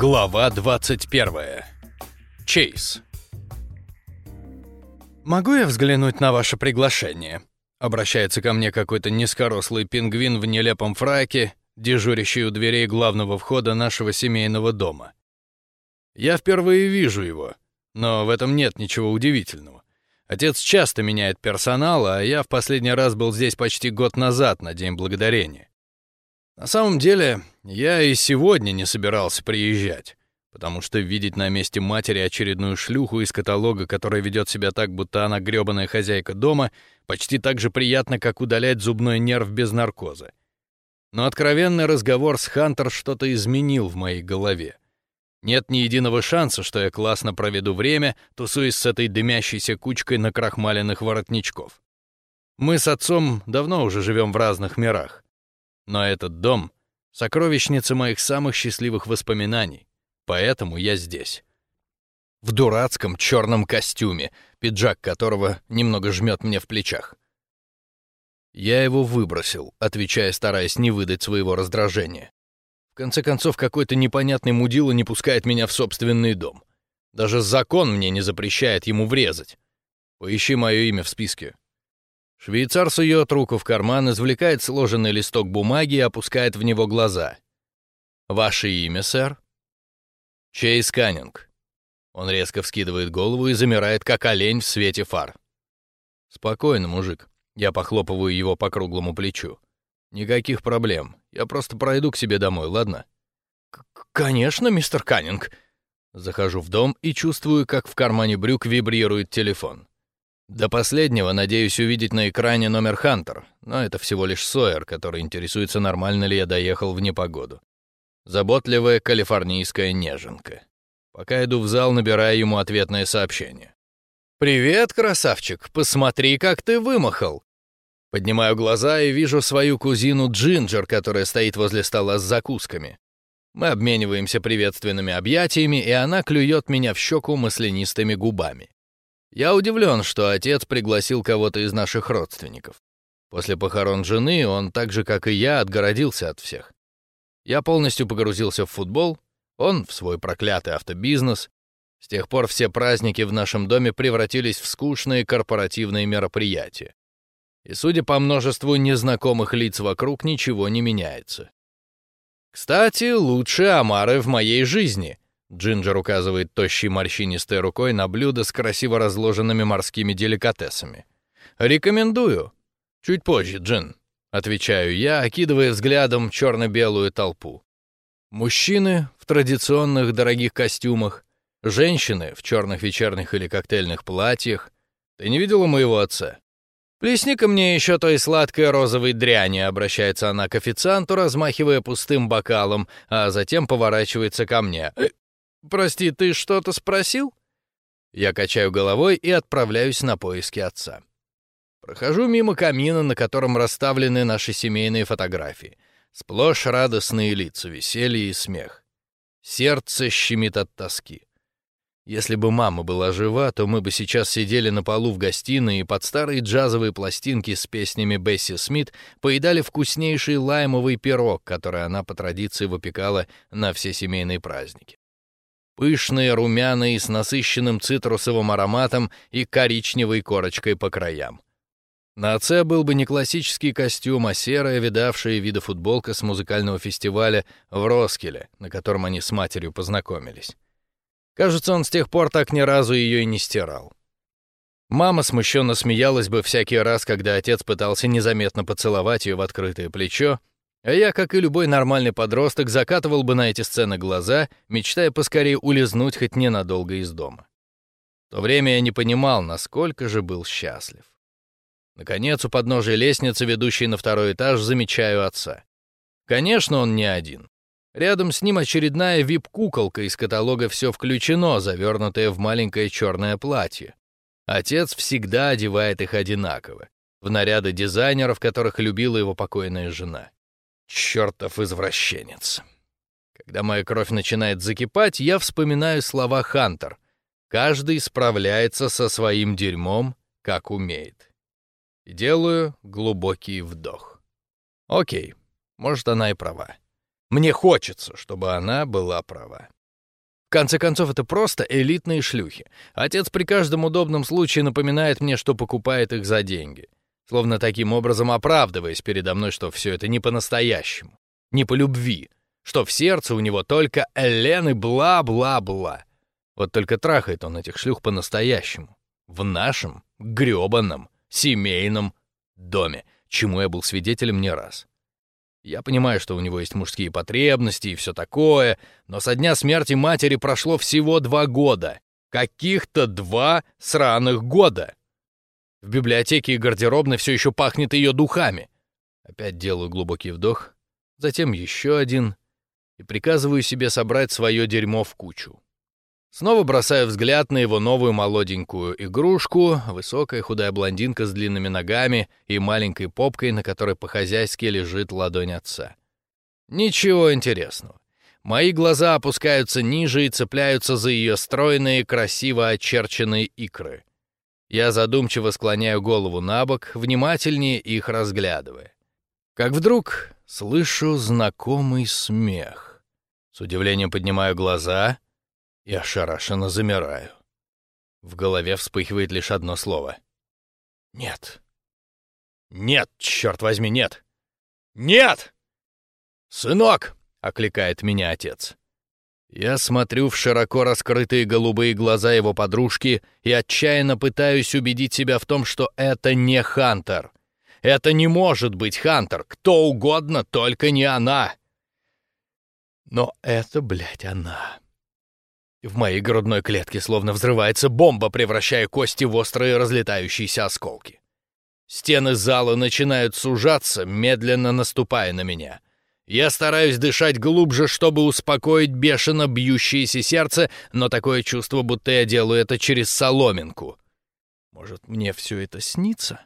Глава 21. Чейз. «Могу я взглянуть на ваше приглашение?» Обращается ко мне какой-то низкорослый пингвин в нелепом фраке, дежурящий у дверей главного входа нашего семейного дома. Я впервые вижу его, но в этом нет ничего удивительного. Отец часто меняет персонал, а я в последний раз был здесь почти год назад, на День Благодарения. На самом деле, я и сегодня не собирался приезжать, потому что видеть на месте матери очередную шлюху из каталога, которая ведет себя так, будто она грёбаная хозяйка дома, почти так же приятно, как удалять зубной нерв без наркоза. Но откровенный разговор с Хантер что-то изменил в моей голове. Нет ни единого шанса, что я классно проведу время, тусуясь с этой дымящейся кучкой накрахмаленных воротничков. Мы с отцом давно уже живем в разных мирах. Но этот дом — сокровищница моих самых счастливых воспоминаний, поэтому я здесь. В дурацком черном костюме, пиджак которого немного жмет мне в плечах. Я его выбросил, отвечая, стараясь не выдать своего раздражения. В конце концов, какой-то непонятный мудила не пускает меня в собственный дом. Даже закон мне не запрещает ему врезать. Поищи мое имя в списке. Швейцар сует руку в карман, извлекает сложенный листок бумаги и опускает в него глаза. «Ваше имя, сэр?» «Чейз Каннинг». Он резко вскидывает голову и замирает, как олень в свете фар. «Спокойно, мужик». Я похлопываю его по круглому плечу. «Никаких проблем. Я просто пройду к себе домой, ладно?» «Конечно, мистер Каннинг». Захожу в дом и чувствую, как в кармане брюк вибрирует телефон. До последнего надеюсь увидеть на экране номер Хантер, но это всего лишь Сойер, который интересуется, нормально ли я доехал в непогоду. Заботливая калифорнийская неженка. Пока иду в зал, набираю ему ответное сообщение. «Привет, красавчик, посмотри, как ты вымахал!» Поднимаю глаза и вижу свою кузину Джинджер, которая стоит возле стола с закусками. Мы обмениваемся приветственными объятиями, и она клюет меня в щеку маслянистыми губами. Я удивлен, что отец пригласил кого-то из наших родственников. После похорон жены он, так же как и я, отгородился от всех. Я полностью погрузился в футбол, он в свой проклятый автобизнес. С тех пор все праздники в нашем доме превратились в скучные корпоративные мероприятия. И судя по множеству незнакомых лиц вокруг, ничего не меняется. Кстати, лучшие омары в моей жизни, Джинджер указывает тощей морщинистой рукой на блюдо с красиво разложенными морскими деликатесами. «Рекомендую. Чуть позже, Джин», — отвечаю я, окидывая взглядом черно-белую толпу. Мужчины в традиционных дорогих костюмах, женщины в черных вечерних или коктейльных платьях. Ты не видела моего отца? «Плесни-ка мне еще той сладкой розовой дряни», — обращается она к официанту, размахивая пустым бокалом, а затем поворачивается ко мне. «Э, «Прости, ты что-то спросил?» Я качаю головой и отправляюсь на поиски отца. Прохожу мимо камина, на котором расставлены наши семейные фотографии. Сплошь радостные лица, веселье и смех. Сердце щемит от тоски. Если бы мама была жива, то мы бы сейчас сидели на полу в гостиной и под старые джазовые пластинки с песнями Бесси Смит поедали вкуснейший лаймовый пирог, который она по традиции выпекала на все семейные праздники пышные, румяные, с насыщенным цитрусовым ароматом и коричневой корочкой по краям. На отце был бы не классический костюм, а серая, видавшая вида футболка с музыкального фестиваля в Роскеле, на котором они с матерью познакомились. Кажется, он с тех пор так ни разу ее и не стирал. Мама смущенно смеялась бы всякий раз, когда отец пытался незаметно поцеловать ее в открытое плечо, а я, как и любой нормальный подросток, закатывал бы на эти сцены глаза, мечтая поскорее улизнуть хоть ненадолго из дома. В то время я не понимал, насколько же был счастлив. Наконец, у подножия лестницы, ведущей на второй этаж, замечаю отца. Конечно, он не один. Рядом с ним очередная вип-куколка из каталога «Все включено», завернутая в маленькое черное платье. Отец всегда одевает их одинаково, в наряды дизайнеров, которых любила его покойная жена. Чертов извращенец. Когда моя кровь начинает закипать, я вспоминаю слова Хантер. Каждый справляется со своим дерьмом, как умеет. И делаю глубокий вдох. Окей, может, она и права. Мне хочется, чтобы она была права. В конце концов, это просто элитные шлюхи. Отец при каждом удобном случае напоминает мне, что покупает их за деньги. Словно таким образом оправдываясь передо мной, что все это не по-настоящему, не по любви, что в сердце у него только Элен и бла-бла-бла. Вот только трахает он этих шлюх по-настоящему. В нашем грёбаном семейном доме, чему я был свидетелем не раз. Я понимаю, что у него есть мужские потребности и все такое, но со дня смерти матери прошло всего два года. Каких-то два сраных года. В библиотеке и гардеробной все еще пахнет ее духами. Опять делаю глубокий вдох, затем еще один и приказываю себе собрать свое дерьмо в кучу. Снова бросаю взгляд на его новую молоденькую игрушку, высокая худая блондинка с длинными ногами и маленькой попкой, на которой по-хозяйски лежит ладонь отца. Ничего интересного. Мои глаза опускаются ниже и цепляются за ее стройные, красиво очерченные икры. Я задумчиво склоняю голову на бок, внимательнее их разглядывая. Как вдруг слышу знакомый смех. С удивлением поднимаю глаза — и ошарашенно замираю. В голове вспыхивает лишь одно слово. «Нет». «Нет, черт возьми, нет!» «Нет!» «Сынок!» — окликает меня отец. Я смотрю в широко раскрытые голубые глаза его подружки и отчаянно пытаюсь убедить себя в том, что это не Хантер. Это не может быть Хантер, кто угодно, только не она. Но это, блядь, она. В моей грудной клетке словно взрывается бомба, превращая кости в острые разлетающиеся осколки. Стены зала начинают сужаться, медленно наступая на меня. Я стараюсь дышать глубже, чтобы успокоить бешено бьющееся сердце, но такое чувство, будто я делаю это через соломинку. Может, мне все это снится?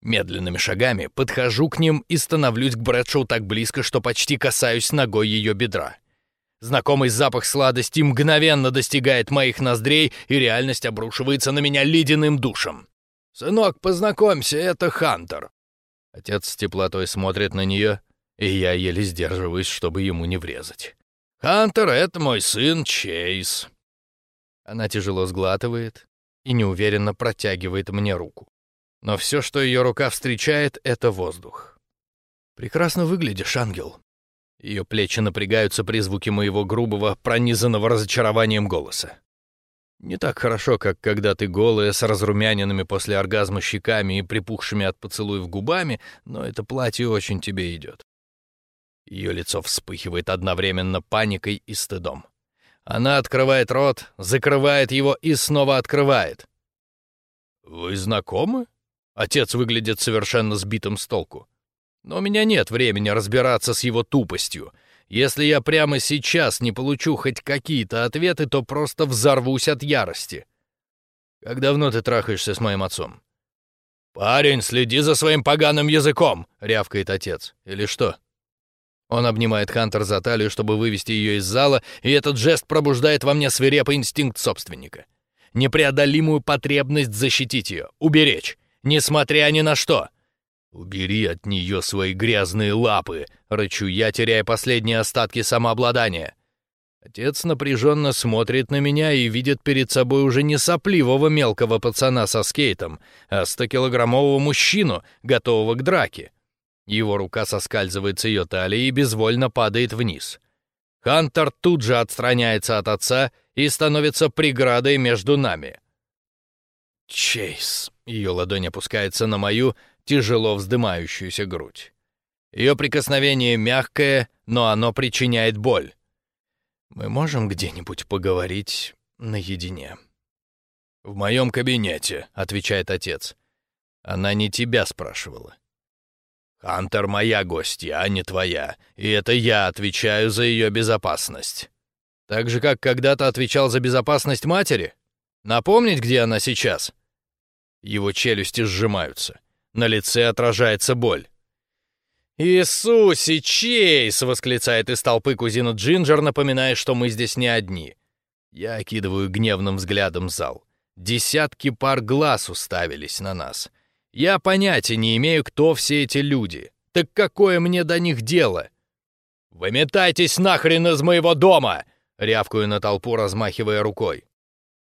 Медленными шагами подхожу к ним и становлюсь к Брэдшоу так близко, что почти касаюсь ногой ее бедра. Знакомый запах сладости мгновенно достигает моих ноздрей, и реальность обрушивается на меня ледяным душем. «Сынок, познакомься, это Хантер». Отец с теплотой смотрит на нее, и я еле сдерживаюсь, чтобы ему не врезать. «Хантер — это мой сын Чейз». Она тяжело сглатывает и неуверенно протягивает мне руку. Но все, что ее рука встречает, — это воздух. «Прекрасно выглядишь, ангел», ее плечи напрягаются при звуке моего грубого, пронизанного разочарованием голоса. Не так хорошо, как когда ты голая, с разрумяненными после оргазма щеками и припухшими от поцелуев губами, но это платье очень тебе идет. Ее лицо вспыхивает одновременно паникой и стыдом. Она открывает рот, закрывает его и снова открывает. «Вы знакомы?» Отец выглядит совершенно сбитым с толку. Но у меня нет времени разбираться с его тупостью. Если я прямо сейчас не получу хоть какие-то ответы, то просто взорвусь от ярости. Как давно ты трахаешься с моим отцом? «Парень, следи за своим поганым языком!» — рявкает отец. «Или что?» Он обнимает Хантер за талию, чтобы вывести ее из зала, и этот жест пробуждает во мне свирепый инстинкт собственника. Непреодолимую потребность защитить ее, уберечь, несмотря ни на что — «Убери от нее свои грязные лапы!» — рычу я, теряя последние остатки самообладания. Отец напряженно смотрит на меня и видит перед собой уже не сопливого мелкого пацана со скейтом, а стокилограммового мужчину, готового к драке. Его рука соскальзывает с ее талии и безвольно падает вниз. Хантер тут же отстраняется от отца и становится преградой между нами. «Чейз!» — ее ладонь опускается на мою, тяжело вздымающуюся грудь. Ее прикосновение мягкое, но оно причиняет боль. Мы можем где-нибудь поговорить наедине. «В моем кабинете», — отвечает отец. «Она не тебя спрашивала». «Хантер моя гостья, а не твоя, и это я отвечаю за ее безопасность». «Так же, как когда-то отвечал за безопасность матери? Напомнить, где она сейчас?» Его челюсти сжимаются. На лице отражается боль. «Иисусе, Чейз!» — восклицает из толпы кузина Джинджер, напоминая, что мы здесь не одни. Я окидываю гневным взглядом зал. Десятки пар глаз уставились на нас. Я понятия не имею, кто все эти люди. Так какое мне до них дело? «Выметайтесь нахрен из моего дома!» — Рявкую на толпу, размахивая рукой.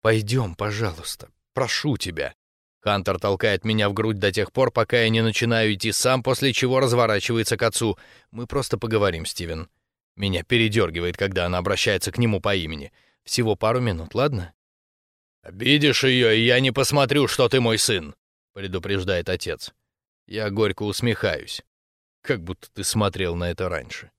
«Пойдем, пожалуйста, прошу тебя». Хантер толкает меня в грудь до тех пор, пока я не начинаю идти сам, после чего разворачивается к отцу. «Мы просто поговорим, Стивен». Меня передергивает, когда она обращается к нему по имени. Всего пару минут, ладно? «Обидишь ее, и я не посмотрю, что ты мой сын», — предупреждает отец. Я горько усмехаюсь. Как будто ты смотрел на это раньше.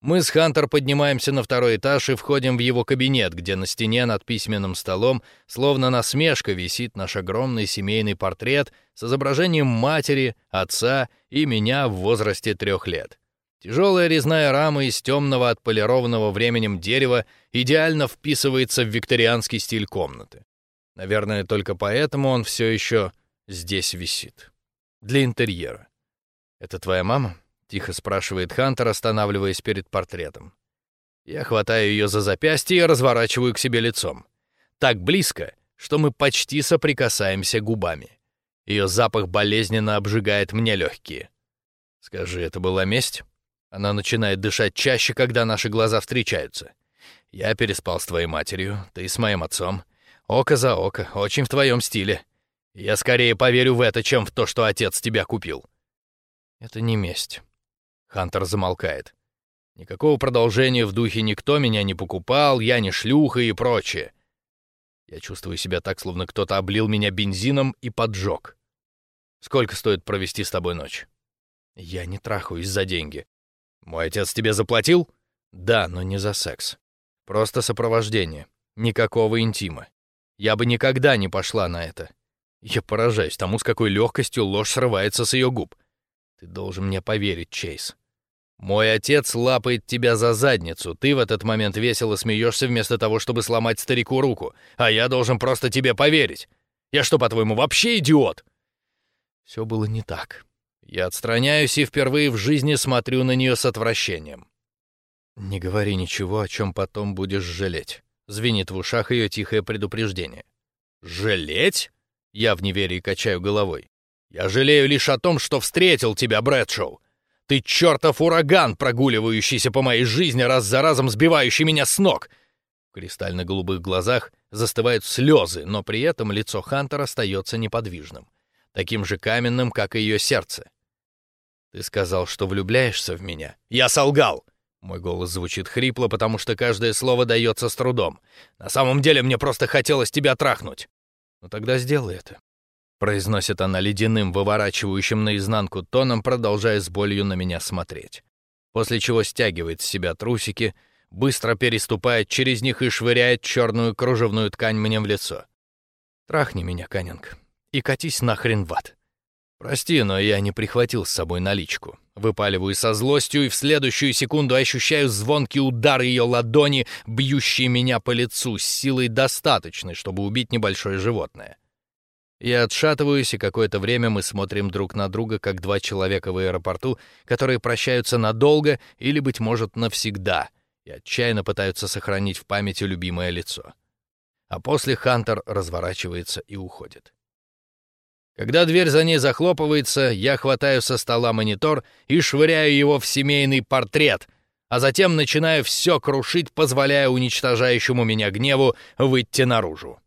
Мы с Хантер поднимаемся на второй этаж и входим в его кабинет, где на стене над письменным столом, словно насмешка, висит наш огромный семейный портрет с изображением матери, отца и меня в возрасте трех лет. Тяжелая резная рама из темного отполированного временем дерева идеально вписывается в викторианский стиль комнаты. Наверное, только поэтому он все еще здесь висит. Для интерьера. «Это твоя мама?» — тихо спрашивает Хантер, останавливаясь перед портретом. Я хватаю ее за запястье и разворачиваю к себе лицом. Так близко, что мы почти соприкасаемся губами. Ее запах болезненно обжигает мне легкие. Скажи, это была месть? Она начинает дышать чаще, когда наши глаза встречаются. Я переспал с твоей матерью, ты с моим отцом. Око за око, очень в твоем стиле. Я скорее поверю в это, чем в то, что отец тебя купил. Это не месть. Хантер замолкает. Никакого продолжения в духе «никто меня не покупал», «я не шлюха» и прочее. Я чувствую себя так, словно кто-то облил меня бензином и поджег. Сколько стоит провести с тобой ночь? Я не трахаюсь за деньги. Мой отец тебе заплатил? Да, но не за секс. Просто сопровождение. Никакого интима. Я бы никогда не пошла на это. Я поражаюсь тому, с какой легкостью ложь срывается с ее губ. Ты должен мне поверить, Чейз. Мой отец лапает тебя за задницу. Ты в этот момент весело смеешься вместо того, чтобы сломать старику руку. А я должен просто тебе поверить. Я что, по-твоему, вообще идиот? Все было не так. Я отстраняюсь и впервые в жизни смотрю на нее с отвращением. Не говори ничего, о чем потом будешь жалеть. Звенит в ушах ее тихое предупреждение. Жалеть? Я в неверии качаю головой. Я жалею лишь о том, что встретил тебя, Брэдшоу. Ты чертов ураган, прогуливающийся по моей жизни, раз за разом сбивающий меня с ног. В кристально-голубых глазах застывают слезы, но при этом лицо Хантера остается неподвижным, таким же каменным, как и ее сердце. Ты сказал, что влюбляешься в меня. Я солгал. Мой голос звучит хрипло, потому что каждое слово дается с трудом. На самом деле мне просто хотелось тебя трахнуть. Ну тогда сделай это произносит она ледяным, выворачивающим наизнанку тоном, продолжая с болью на меня смотреть. После чего стягивает с себя трусики, быстро переступает через них и швыряет черную кружевную ткань мне в лицо. «Трахни меня, Канинг, и катись нахрен в ад». «Прости, но я не прихватил с собой наличку». Выпаливаю со злостью и в следующую секунду ощущаю звонкий удар ее ладони, бьющий меня по лицу с силой достаточной, чтобы убить небольшое животное. Я отшатываюсь, и какое-то время мы смотрим друг на друга, как два человека в аэропорту, которые прощаются надолго или, быть может, навсегда, и отчаянно пытаются сохранить в памяти любимое лицо. А после Хантер разворачивается и уходит. Когда дверь за ней захлопывается, я хватаю со стола монитор и швыряю его в семейный портрет, а затем начинаю все крушить, позволяя уничтожающему меня гневу выйти наружу.